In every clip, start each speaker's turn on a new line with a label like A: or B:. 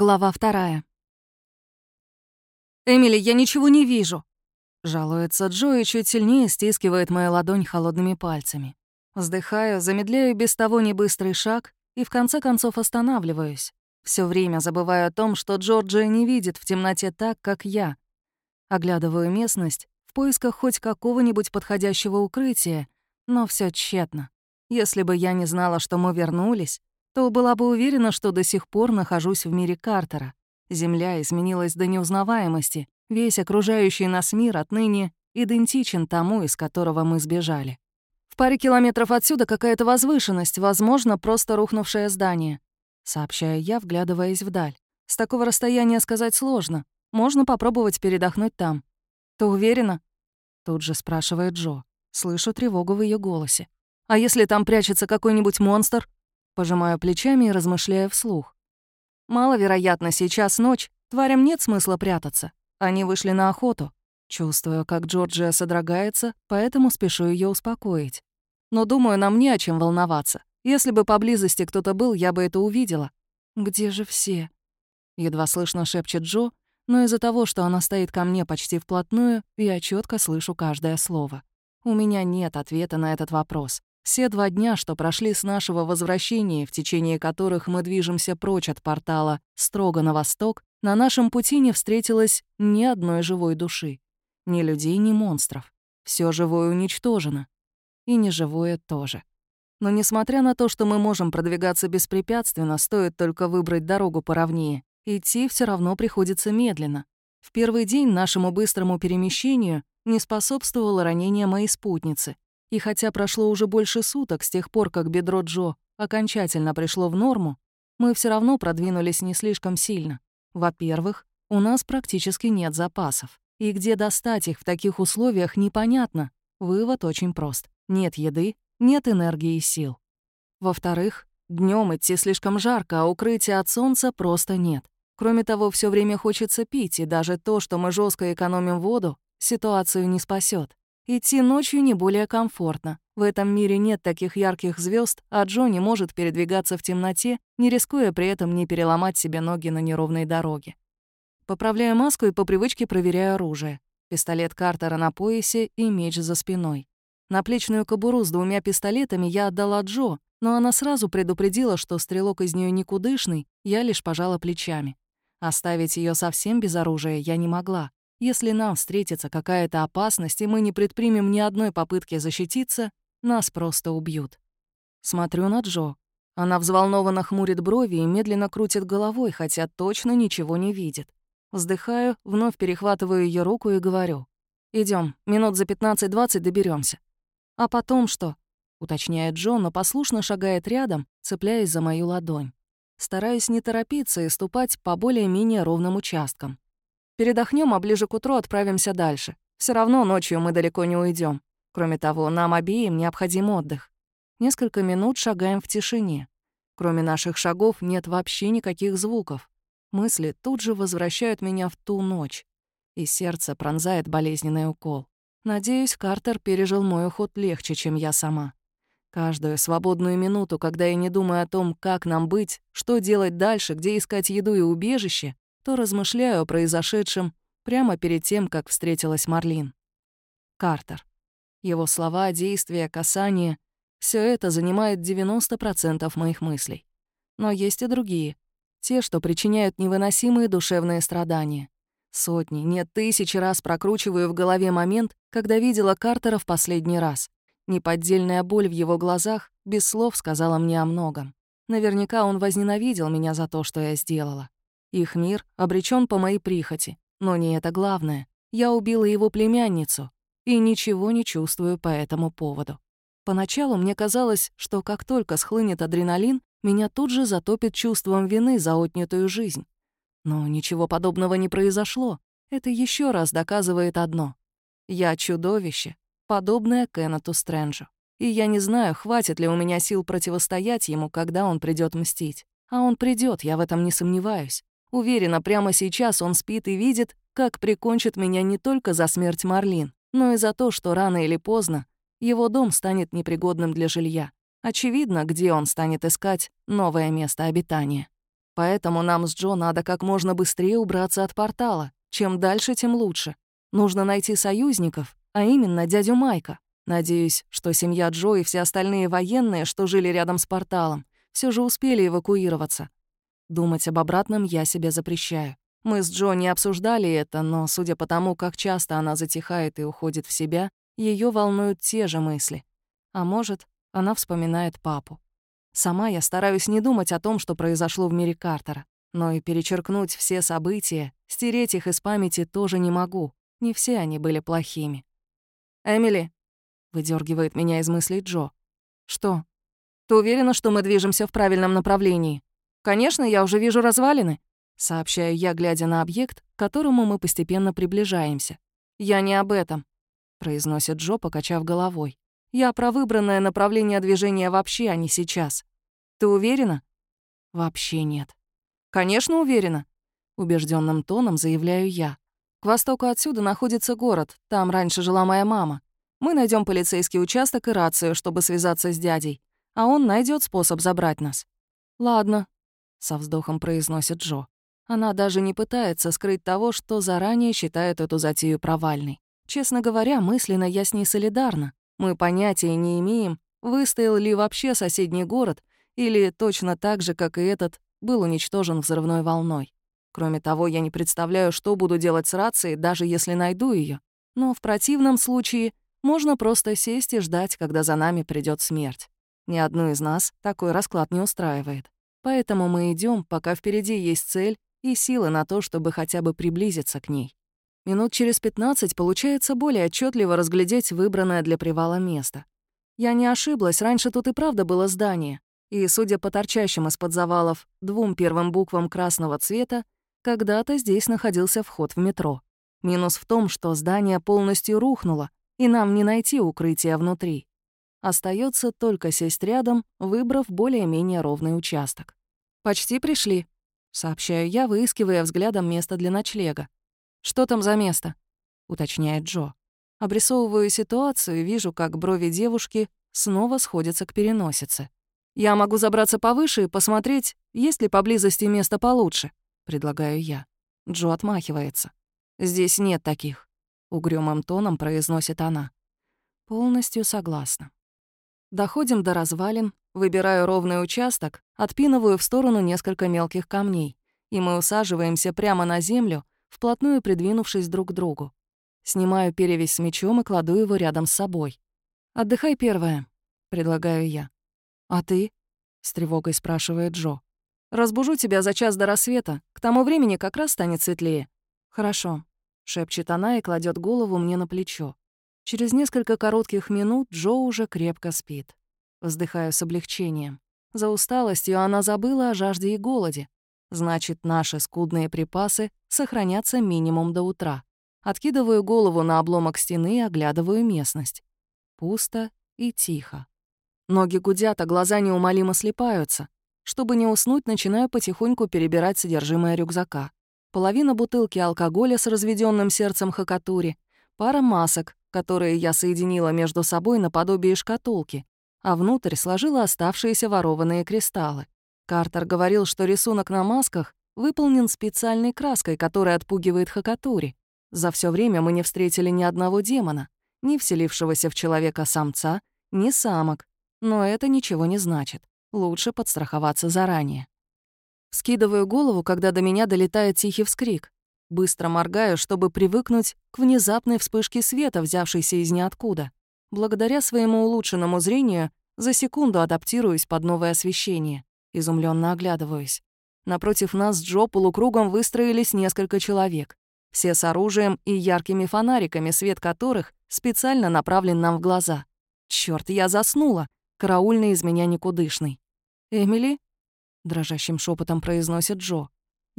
A: Глава вторая. «Эмили, я ничего не вижу!» Жалуется Джо и чуть сильнее стискивает мою ладонь холодными пальцами. Вздыхаю, замедляю без того небыстрый шаг и в конце концов останавливаюсь. Все время забываю о том, что Джорджия не видит в темноте так, как я. Оглядываю местность в поисках хоть какого-нибудь подходящего укрытия, но все тщетно. Если бы я не знала, что мы вернулись, то была бы уверена, что до сих пор нахожусь в мире Картера. Земля изменилась до неузнаваемости, весь окружающий нас мир отныне идентичен тому, из которого мы сбежали. В паре километров отсюда какая-то возвышенность, возможно, просто рухнувшее здание. Сообщаю я, вглядываясь вдаль. С такого расстояния сказать сложно. Можно попробовать передохнуть там. «Ты уверена?» Тут же спрашивает Джо. Слышу тревогу в ее голосе. «А если там прячется какой-нибудь монстр?» Пожимаю плечами и размышляю вслух. Маловероятно, сейчас ночь, тварям нет смысла прятаться. Они вышли на охоту. Чувствую, как Джорджия содрогается, поэтому спешу ее успокоить. Но думаю, нам не о чем волноваться. Если бы поблизости кто-то был, я бы это увидела. «Где же все?» Едва слышно шепчет Джо, но из-за того, что она стоит ко мне почти вплотную, я четко слышу каждое слово. У меня нет ответа на этот вопрос. Все два дня, что прошли с нашего возвращения, в течение которых мы движемся прочь от портала строго на восток, на нашем пути не встретилось ни одной живой души. Ни людей, ни монстров. Все живое уничтожено. И неживое тоже. Но несмотря на то, что мы можем продвигаться беспрепятственно, стоит только выбрать дорогу поровнее, идти все равно приходится медленно. В первый день нашему быстрому перемещению не способствовало ранение моей спутницы — и хотя прошло уже больше суток с тех пор, как бедро Джо окончательно пришло в норму, мы все равно продвинулись не слишком сильно. Во-первых, у нас практически нет запасов. И где достать их в таких условиях, непонятно. Вывод очень прост. Нет еды, нет энергии и сил. Во-вторых, днем идти слишком жарко, а укрытия от солнца просто нет. Кроме того, все время хочется пить, и даже то, что мы жестко экономим воду, ситуацию не спасет. Идти ночью не более комфортно. В этом мире нет таких ярких звезд, а Джонни может передвигаться в темноте, не рискуя при этом не переломать себе ноги на неровной дороге. Поправляю маску и по привычке проверяю оружие. Пистолет Картера на поясе и меч за спиной. Наплечную кобуру с двумя пистолетами я отдала Джо, но она сразу предупредила, что стрелок из нее никудышный, я лишь пожала плечами. Оставить ее совсем без оружия я не могла. Если нам встретится какая-то опасность, и мы не предпримем ни одной попытки защититься, нас просто убьют. Смотрю на Джо. Она взволнованно хмурит брови и медленно крутит головой, хотя точно ничего не видит. Вздыхаю, вновь перехватываю ее руку и говорю. Идем, минут за 15-20 доберемся. «А потом что?» — уточняет Джо, но послушно шагает рядом, цепляясь за мою ладонь. Стараюсь не торопиться и ступать по более-менее ровным участкам. Передохнем, а ближе к утру отправимся дальше. Все равно ночью мы далеко не уйдем. Кроме того, нам обеим необходим отдых. Несколько минут шагаем в тишине. Кроме наших шагов нет вообще никаких звуков. Мысли тут же возвращают меня в ту ночь. И сердце пронзает болезненный укол. Надеюсь, Картер пережил мой уход легче, чем я сама. Каждую свободную минуту, когда я не думаю о том, как нам быть, что делать дальше, где искать еду и убежище, то размышляю о произошедшем прямо перед тем, как встретилась Марлин. Картер. Его слова, действия, касания — все это занимает 90% моих мыслей. Но есть и другие. Те, что причиняют невыносимые душевные страдания. Сотни, нет, тысячи раз прокручиваю в голове момент, когда видела Картера в последний раз. Неподдельная боль в его глазах без слов сказала мне о многом. Наверняка он возненавидел меня за то, что я сделала. Их мир обречен по моей прихоти. Но не это главное. Я убила его племянницу и ничего не чувствую по этому поводу. Поначалу мне казалось, что как только схлынет адреналин, меня тут же затопит чувством вины за отнятую жизнь. Но ничего подобного не произошло. Это еще раз доказывает одно. Я чудовище, подобное Кеннету Стрэнджу. И я не знаю, хватит ли у меня сил противостоять ему, когда он придет мстить. А он придет, я в этом не сомневаюсь. Уверена, прямо сейчас он спит и видит, как прикончит меня не только за смерть Марлин, но и за то, что рано или поздно его дом станет непригодным для жилья. Очевидно, где он станет искать новое место обитания. Поэтому нам с Джо надо как можно быстрее убраться от портала. Чем дальше, тем лучше. Нужно найти союзников, а именно дядю Майка. Надеюсь, что семья Джо и все остальные военные, что жили рядом с порталом, все же успели эвакуироваться. Думать об обратном я себе запрещаю. Мы с Джо не обсуждали это, но, судя по тому, как часто она затихает и уходит в себя, ее волнуют те же мысли. А может, она вспоминает папу. Сама я стараюсь не думать о том, что произошло в мире Картера, но и перечеркнуть все события, стереть их из памяти тоже не могу. Не все они были плохими. «Эмили», — выдергивает меня из мыслей Джо. «Что? Ты уверена, что мы движемся в правильном направлении?» «Конечно, я уже вижу развалины», — сообщаю я, глядя на объект, к которому мы постепенно приближаемся. «Я не об этом», — произносит Джо, покачав головой. «Я про выбранное направление движения вообще, а не сейчас. Ты уверена?» «Вообще нет». «Конечно, уверена», — убежденным тоном заявляю я. К востоку отсюда находится город, там раньше жила моя мама. Мы найдем полицейский участок и рацию, чтобы связаться с дядей, а он найдет способ забрать нас. Ладно, со вздохом произносит Джо. Она даже не пытается скрыть того, что заранее считает эту затею провальной. Честно говоря, мысленно я с ней солидарна. Мы понятия не имеем, выстоял ли вообще соседний город, или точно так же, как и этот, был уничтожен взрывной волной. Кроме того, я не представляю, что буду делать с рацией, даже если найду ее. Но в противном случае можно просто сесть и ждать, когда за нами придет смерть. Ни одну из нас такой расклад не устраивает. Поэтому мы идем, пока впереди есть цель и силы на то, чтобы хотя бы приблизиться к ней. Минут через 15 получается более отчетливо разглядеть выбранное для привала место. Я не ошиблась, раньше тут и правда было здание. И, судя по торчащим из-под завалов двум первым буквам красного цвета, когда-то здесь находился вход в метро. Минус в том, что здание полностью рухнуло, и нам не найти укрытия внутри. Остается только сесть рядом, выбрав более-менее ровный участок. «Почти пришли», — сообщаю я, выискивая взглядом место для ночлега. «Что там за место?» — уточняет Джо. Обрисовываю ситуацию и вижу, как брови девушки снова сходятся к переносице. «Я могу забраться повыше и посмотреть, есть ли поблизости место получше», предлагаю я. Джо отмахивается. «Здесь нет таких», — угрюмым тоном произносит она. Полностью согласна. Доходим до развалин, выбираю ровный участок, отпинываю в сторону несколько мелких камней, и мы усаживаемся прямо на землю, вплотную придвинувшись друг к другу. Снимаю перевязь с мечом и кладу его рядом с собой. «Отдыхай первая», — предлагаю я. «А ты?» — с тревогой спрашивает Джо. Разбужу тебя за час до рассвета. К тому времени как раз станет светлее». «Хорошо», — шепчет она и кладет голову мне на плечо. Через несколько коротких минут Джо уже крепко спит. Вздыхаю с облегчением. За усталостью она забыла о жажде и голоде. Значит, наши скудные припасы сохранятся минимум до утра. Откидываю голову на обломок стены и оглядываю местность. Пусто и тихо. Ноги гудят, а глаза неумолимо слепаются. Чтобы не уснуть, начинаю потихоньку перебирать содержимое рюкзака. Половина бутылки алкоголя с разведенным сердцем хакатури, пара масок, которые я соединила между собой наподобие шкатулки, а внутрь сложила оставшиеся ворованные кристаллы. Картер говорил, что рисунок на масках выполнен специальной краской, которая отпугивает хакатури. За все время мы не встретили ни одного демона, ни вселившегося в человека самца, ни самок. Но это ничего не значит. Лучше подстраховаться заранее. Скидываю голову, когда до меня долетает тихий вскрик. Быстро моргаю, чтобы привыкнуть к внезапной вспышке света, взявшейся из ниоткуда. Благодаря своему улучшенному зрению за секунду адаптируюсь под новое освещение. Изумленно оглядываюсь. Напротив нас с Джо полукругом выстроились несколько человек. Все с оружием и яркими фонариками, свет которых специально направлен нам в глаза. Чёрт, я заснула. Караульный из меня никудышный. «Эмили?» — дрожащим шепотом произносит Джо.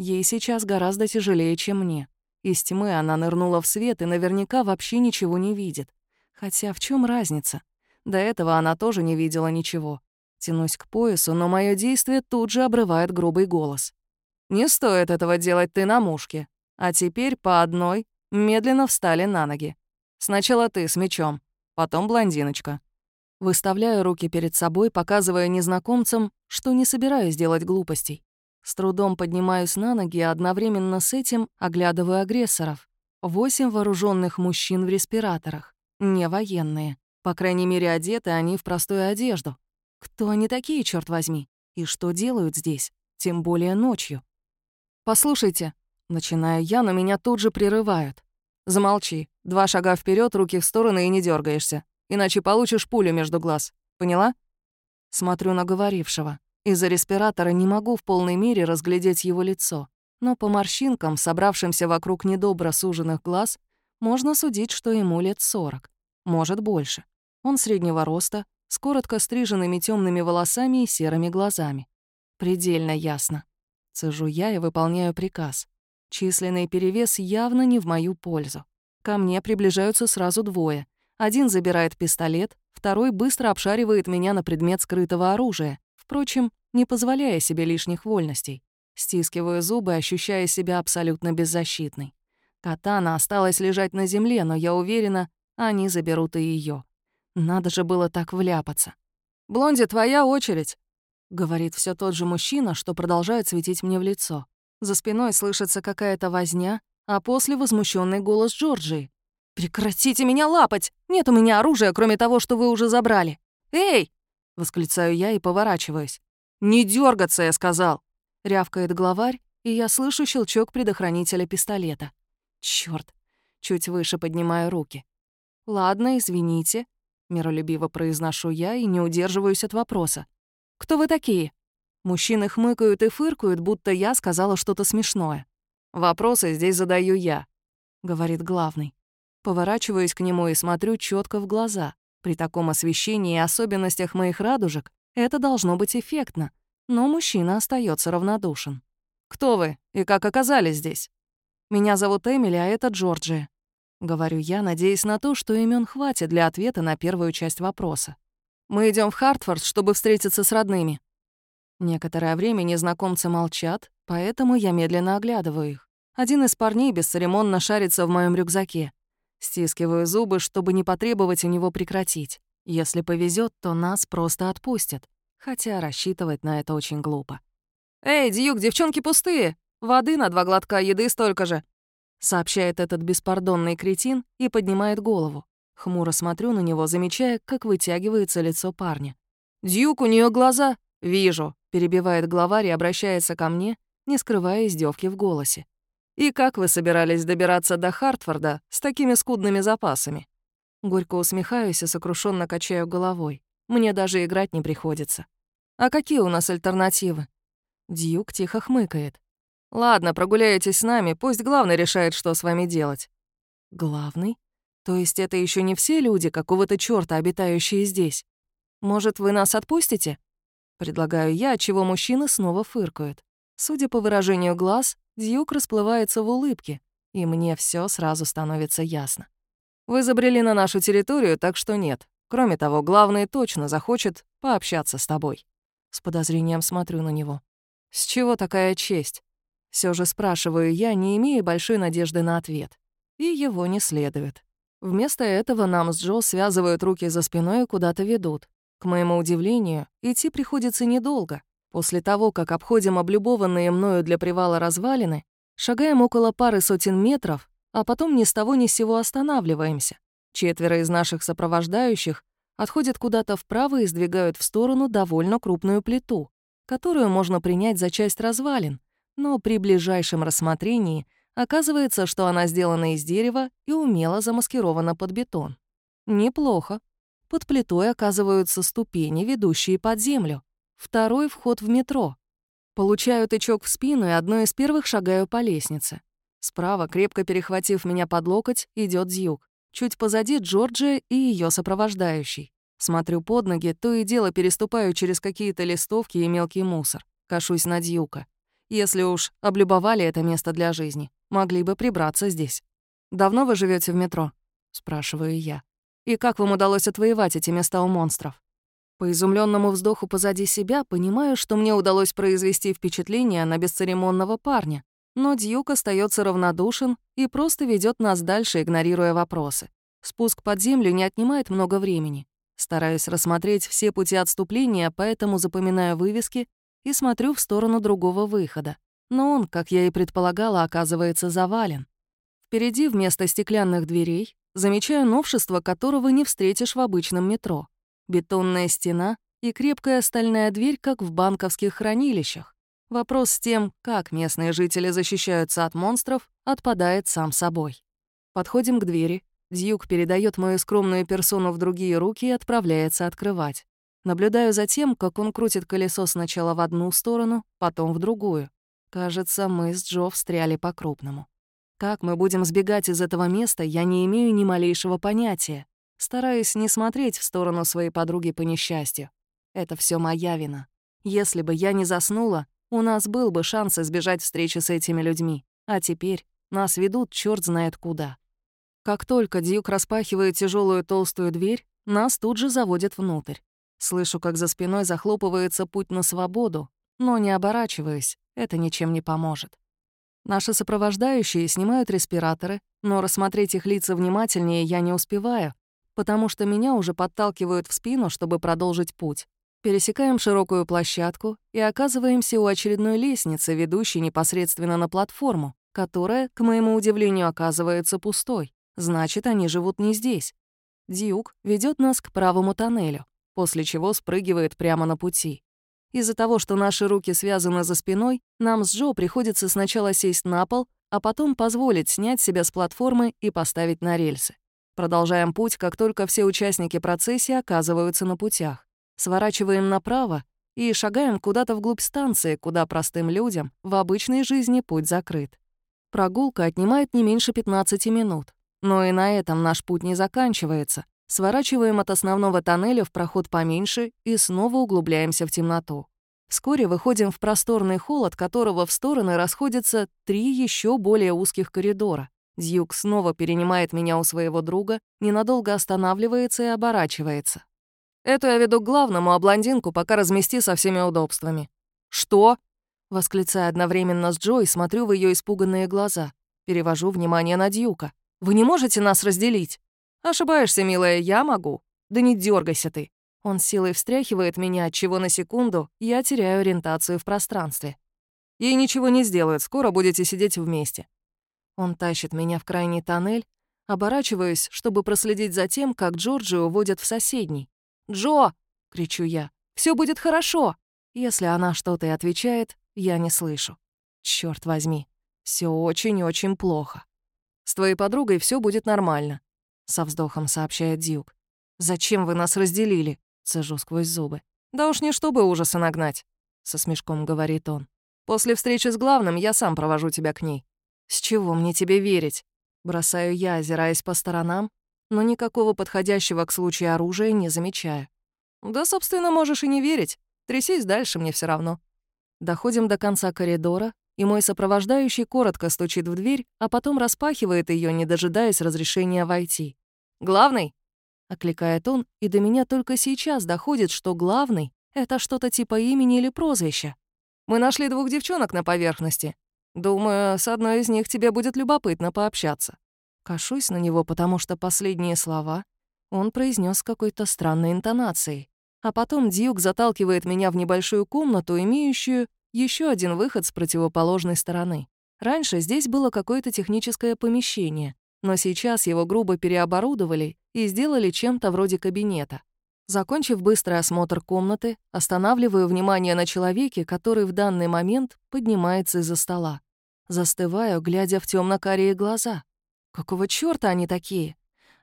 A: Ей сейчас гораздо тяжелее, чем мне. Из тьмы она нырнула в свет и наверняка вообще ничего не видит. Хотя в чем разница? До этого она тоже не видела ничего. Тянусь к поясу, но мое действие тут же обрывает грубый голос. «Не стоит этого делать ты на мушке. А теперь по одной медленно встали на ноги. Сначала ты с мечом, потом блондиночка. Выставляю руки перед собой, показывая незнакомцам, что не собираюсь делать глупостей. С трудом поднимаюсь на ноги и одновременно с этим оглядываю агрессоров. Восемь вооруженных мужчин в респираторах. Не военные. По крайней мере, одеты они в простую одежду. Кто они такие, черт возьми? И что делают здесь? Тем более ночью. «Послушайте», — начинаю я, но меня тут же прерывают. «Замолчи. Два шага вперед, руки в стороны и не дергаешься. Иначе получишь пулю между глаз. Поняла?» Смотрю на говорившего. Из-за респиратора не могу в полной мере разглядеть его лицо. Но по морщинкам, собравшимся вокруг недобро суженных глаз, можно судить, что ему лет сорок. Может, больше. Он среднего роста, с коротко стриженными темными волосами и серыми глазами. Предельно ясно. Цежу я и выполняю приказ. Численный перевес явно не в мою пользу. Ко мне приближаются сразу двое. Один забирает пистолет, второй быстро обшаривает меня на предмет скрытого оружия, впрочем, не позволяя себе лишних вольностей. Стискиваю зубы, ощущая себя абсолютно беззащитной. Катана осталась лежать на земле, но я уверена, они заберут и ее. Надо же было так вляпаться. «Блонди, твоя очередь», — говорит все тот же мужчина, что продолжает светить мне в лицо. За спиной слышится какая-то возня, а после возмущенный голос Джорджии. «Прекратите меня лапать! Нет у меня оружия, кроме того, что вы уже забрали! Эй!» — восклицаю я и поворачиваюсь. «Не дергаться, я сказал!» — рявкает главарь, и я слышу щелчок предохранителя пистолета. Черт! Чуть выше поднимаю руки. «Ладно, извините», — миролюбиво произношу я и не удерживаюсь от вопроса. «Кто вы такие?» Мужчины хмыкают и фыркают, будто я сказала что-то смешное. «Вопросы здесь задаю я», — говорит главный. Поворачиваюсь к нему и смотрю четко в глаза. При таком освещении и особенностях моих радужек это должно быть эффектно, но мужчина остается равнодушен. «Кто вы и как оказались здесь?» «Меня зовут Эмили, а это Джорджия. — говорю я, надеясь на то, что имен хватит для ответа на первую часть вопроса. «Мы идем в Хартфорд, чтобы встретиться с родными». Некоторое время незнакомцы молчат, поэтому я медленно оглядываю их. Один из парней бесцеремонно шарится в моем рюкзаке. Стискиваю зубы, чтобы не потребовать у него прекратить. Если повезет, то нас просто отпустят. Хотя рассчитывать на это очень глупо. «Эй, Дьюк, девчонки пустые! Воды на два глотка, еды столько же!» сообщает этот беспардонный кретин и поднимает голову. Хмуро смотрю на него, замечая, как вытягивается лицо парня. «Дьюк, у нее глаза!» «Вижу», — перебивает главарь и обращается ко мне, не скрывая издевки в голосе. «И как вы собирались добираться до Хартфорда с такими скудными запасами?» Горько усмехаюсь и сокрушенно качаю головой. Мне даже играть не приходится. «А какие у нас альтернативы?» Дьюк тихо хмыкает. Ладно, прогуляетесь с нами, пусть главный решает, что с вами делать. Главный? То есть это еще не все люди какого-то чёрта, обитающие здесь? Может, вы нас отпустите? Предлагаю я, чего мужчины снова фыркают. Судя по выражению глаз, Дьюк расплывается в улыбке, и мне все сразу становится ясно. Вы забрели на нашу территорию, так что нет. Кроме того, главный точно захочет пообщаться с тобой. С подозрением смотрю на него. С чего такая честь? Все же спрашиваю я, не имея большой надежды на ответ. И его не следует. Вместо этого нам с Джо связывают руки за спиной и куда-то ведут. К моему удивлению, идти приходится недолго. После того, как обходим облюбованные мною для привала развалины, шагаем около пары сотен метров, а потом ни с того ни с сего останавливаемся. Четверо из наших сопровождающих отходят куда-то вправо и сдвигают в сторону довольно крупную плиту, которую можно принять за часть развалин, но при ближайшем рассмотрении оказывается, что она сделана из дерева и умело замаскирована под бетон. Неплохо. Под плитой оказываются ступени, ведущие под землю. Второй вход в метро. Получаю тычок в спину и одной из первых шагаю по лестнице. Справа, крепко перехватив меня под локоть, идет Зьюк. Чуть позади Джорджия и ее сопровождающий. Смотрю под ноги, то и дело переступаю через какие-то листовки и мелкий мусор. Кашусь на Дьюка. Если уж облюбовали это место для жизни, могли бы прибраться здесь. «Давно вы живете в метро?» — спрашиваю я. «И как вам удалось отвоевать эти места у монстров?» По изумленному вздоху позади себя понимаю, что мне удалось произвести впечатление на бесцеремонного парня, но Дьюк остается равнодушен и просто ведет нас дальше, игнорируя вопросы. Спуск под землю не отнимает много времени. Стараюсь рассмотреть все пути отступления, поэтому запоминаю вывески и смотрю в сторону другого выхода. Но он, как я и предполагала, оказывается завален. Впереди вместо стеклянных дверей замечаю новшество, которого не встретишь в обычном метро. Бетонная стена и крепкая стальная дверь, как в банковских хранилищах. Вопрос с тем, как местные жители защищаются от монстров, отпадает сам собой. Подходим к двери. Дьюк передает мою скромную персону в другие руки и отправляется открывать. Наблюдаю за тем, как он крутит колесо сначала в одну сторону, потом в другую. Кажется, мы с Джо встряли по-крупному. Как мы будем сбегать из этого места, я не имею ни малейшего понятия. Стараюсь не смотреть в сторону своей подруги по несчастью. Это все моя вина. Если бы я не заснула, у нас был бы шанс избежать встречи с этими людьми. А теперь нас ведут черт знает куда. Как только Дьюк распахивает тяжелую толстую дверь, нас тут же заводят внутрь. Слышу, как за спиной захлопывается путь на свободу, но не оборачиваюсь, это ничем не поможет. Наши сопровождающие снимают респираторы, но рассмотреть их лица внимательнее я не успеваю, потому что меня уже подталкивают в спину, чтобы продолжить путь. Пересекаем широкую площадку и оказываемся у очередной лестницы, ведущей непосредственно на платформу, которая, к моему удивлению, оказывается пустой. Значит, они живут не здесь. Дьюк ведет нас к правому тоннелю после чего спрыгивает прямо на пути. Из-за того, что наши руки связаны за спиной, нам с Джо приходится сначала сесть на пол, а потом позволить снять себя с платформы и поставить на рельсы. Продолжаем путь, как только все участники процессии оказываются на путях. Сворачиваем направо и шагаем куда-то вглубь станции, куда простым людям в обычной жизни путь закрыт. Прогулка отнимает не меньше 15 минут. Но и на этом наш путь не заканчивается. Сворачиваем от основного тоннеля в проход поменьше и снова углубляемся в темноту. Вскоре выходим в просторный холл, от которого в стороны расходятся три еще более узких коридора. Дьюк снова перенимает меня у своего друга, ненадолго останавливается и оборачивается. «Эту я веду к главному, а блондинку пока размести со всеми удобствами». «Что?» — восклицая одновременно с Джой, смотрю в ее испуганные глаза. Перевожу внимание на Дьюка. «Вы не можете нас разделить?» «Ошибаешься, милая, я могу. Да не дергайся ты». Он силой встряхивает меня, от чего на секунду я теряю ориентацию в пространстве. Ей ничего не сделают, скоро будете сидеть вместе. Он тащит меня в крайний тоннель, оборачиваюсь, чтобы проследить за тем, как Джорджи уводят в соседний. «Джо!» — кричу я. Все будет хорошо!» Если она что-то и отвечает, я не слышу. Черт возьми, все очень-очень плохо. С твоей подругой все будет нормально со вздохом сообщает Дьюк. «Зачем вы нас разделили?» — цежу сквозь зубы. «Да уж не чтобы ужасы нагнать», — со смешком говорит он. «После встречи с главным я сам провожу тебя к ней». «С чего мне тебе верить?» Бросаю я, озираясь по сторонам, но никакого подходящего к случаю оружия не замечаю. «Да, собственно, можешь и не верить. Трясись дальше, мне все равно». Доходим до конца коридора, и мой сопровождающий коротко стучит в дверь, а потом распахивает ее, не дожидаясь разрешения войти. «Главный?» — окликает он, и до меня только сейчас доходит, что «главный» — это что-то типа имени или прозвища. «Мы нашли двух девчонок на поверхности. Думаю, с одной из них тебе будет любопытно пообщаться». Кашусь на него, потому что последние слова он произнес какой-то странной интонацией. А потом Дьюк заталкивает меня в небольшую комнату, имеющую еще один выход с противоположной стороны. Раньше здесь было какое-то техническое помещение, но сейчас его грубо переоборудовали и сделали чем-то вроде кабинета. Закончив быстрый осмотр комнаты, останавливаю внимание на человеке, который в данный момент поднимается из-за стола. Застываю, глядя в темно карие глаза. Какого чёрта они такие?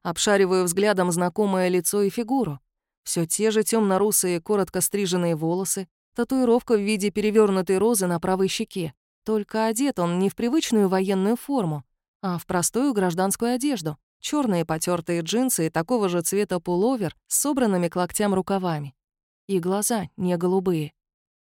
A: Обшариваю взглядом знакомое лицо и фигуру. Все те же темно русые коротко стриженные волосы, татуировка в виде перевернутой розы на правой щеке. Только одет он не в привычную военную форму, а в простую гражданскую одежду. Черные потертые джинсы и такого же цвета пуловер с собранными к локтям рукавами. И глаза не голубые.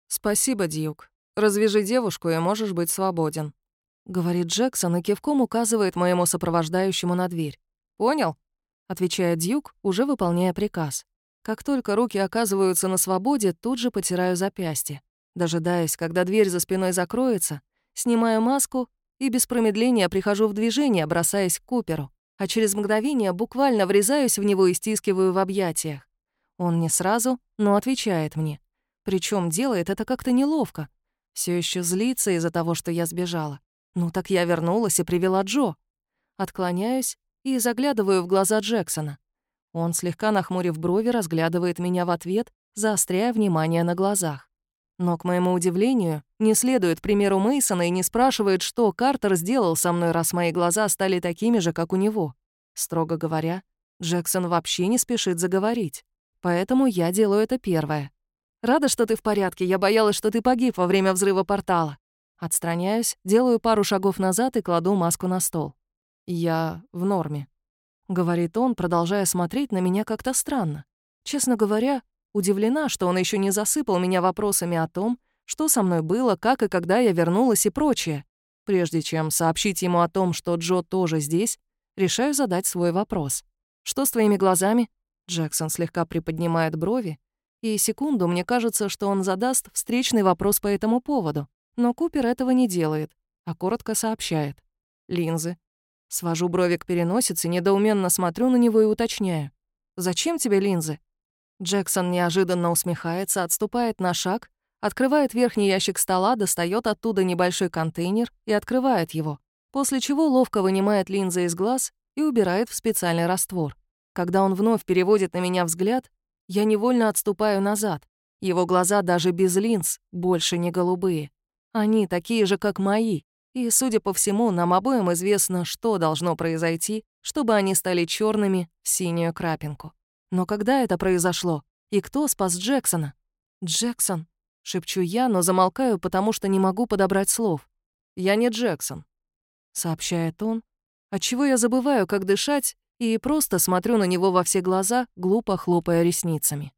A: «Спасибо, Дьюк. Развяжи девушку, и можешь быть свободен», — говорит Джексон и кивком указывает моему сопровождающему на дверь. «Понял?» — отвечает Дьюк, уже выполняя приказ. Как только руки оказываются на свободе, тут же потираю запястье. Дожидаясь, когда дверь за спиной закроется, снимаю маску и без промедления прихожу в движение, бросаясь к Куперу, а через мгновение буквально врезаюсь в него и стискиваю в объятиях. Он не сразу, но отвечает мне. Причем делает это как-то неловко. Все еще злится из-за того, что я сбежала. Ну так я вернулась и привела Джо. Отклоняюсь и заглядываю в глаза Джексона. Он, слегка нахмурив брови, разглядывает меня в ответ, заостряя внимание на глазах. Но, к моему удивлению, не следует примеру Мейсона и не спрашивает, что Картер сделал со мной, раз мои глаза стали такими же, как у него. Строго говоря, Джексон вообще не спешит заговорить. Поэтому я делаю это первое. «Рада, что ты в порядке. Я боялась, что ты погиб во время взрыва портала». Отстраняюсь, делаю пару шагов назад и кладу маску на стол. «Я в норме», — говорит он, продолжая смотреть на меня как-то странно. Честно говоря, удивлена, что он еще не засыпал меня вопросами о том, что со мной было, как и когда я вернулась и прочее. Прежде чем сообщить ему о том, что Джо тоже здесь, решаю задать свой вопрос. «Что с твоими глазами?» Джексон слегка приподнимает брови, и секунду мне кажется, что он задаст встречный вопрос по этому поводу. Но Купер этого не делает, а коротко сообщает. «Линзы». Свожу брови к переносице, недоуменно смотрю на него и уточняю. «Зачем тебе линзы?» Джексон неожиданно усмехается, отступает на шаг, открывает верхний ящик стола, достает оттуда небольшой контейнер и открывает его, после чего ловко вынимает линзы из глаз и убирает в специальный раствор. Когда он вновь переводит на меня взгляд, я невольно отступаю назад. Его глаза даже без линз больше не голубые. Они такие же, как мои. И, судя по всему, нам обоим известно, что должно произойти, чтобы они стали черными в синюю крапинку. Но когда это произошло? И кто спас Джексона? «Джексон», — шепчу я, но замолкаю, потому что не могу подобрать слов. «Я не Джексон», — сообщает он, отчего я забываю, как дышать, и просто смотрю на него во все глаза, глупо хлопая ресницами.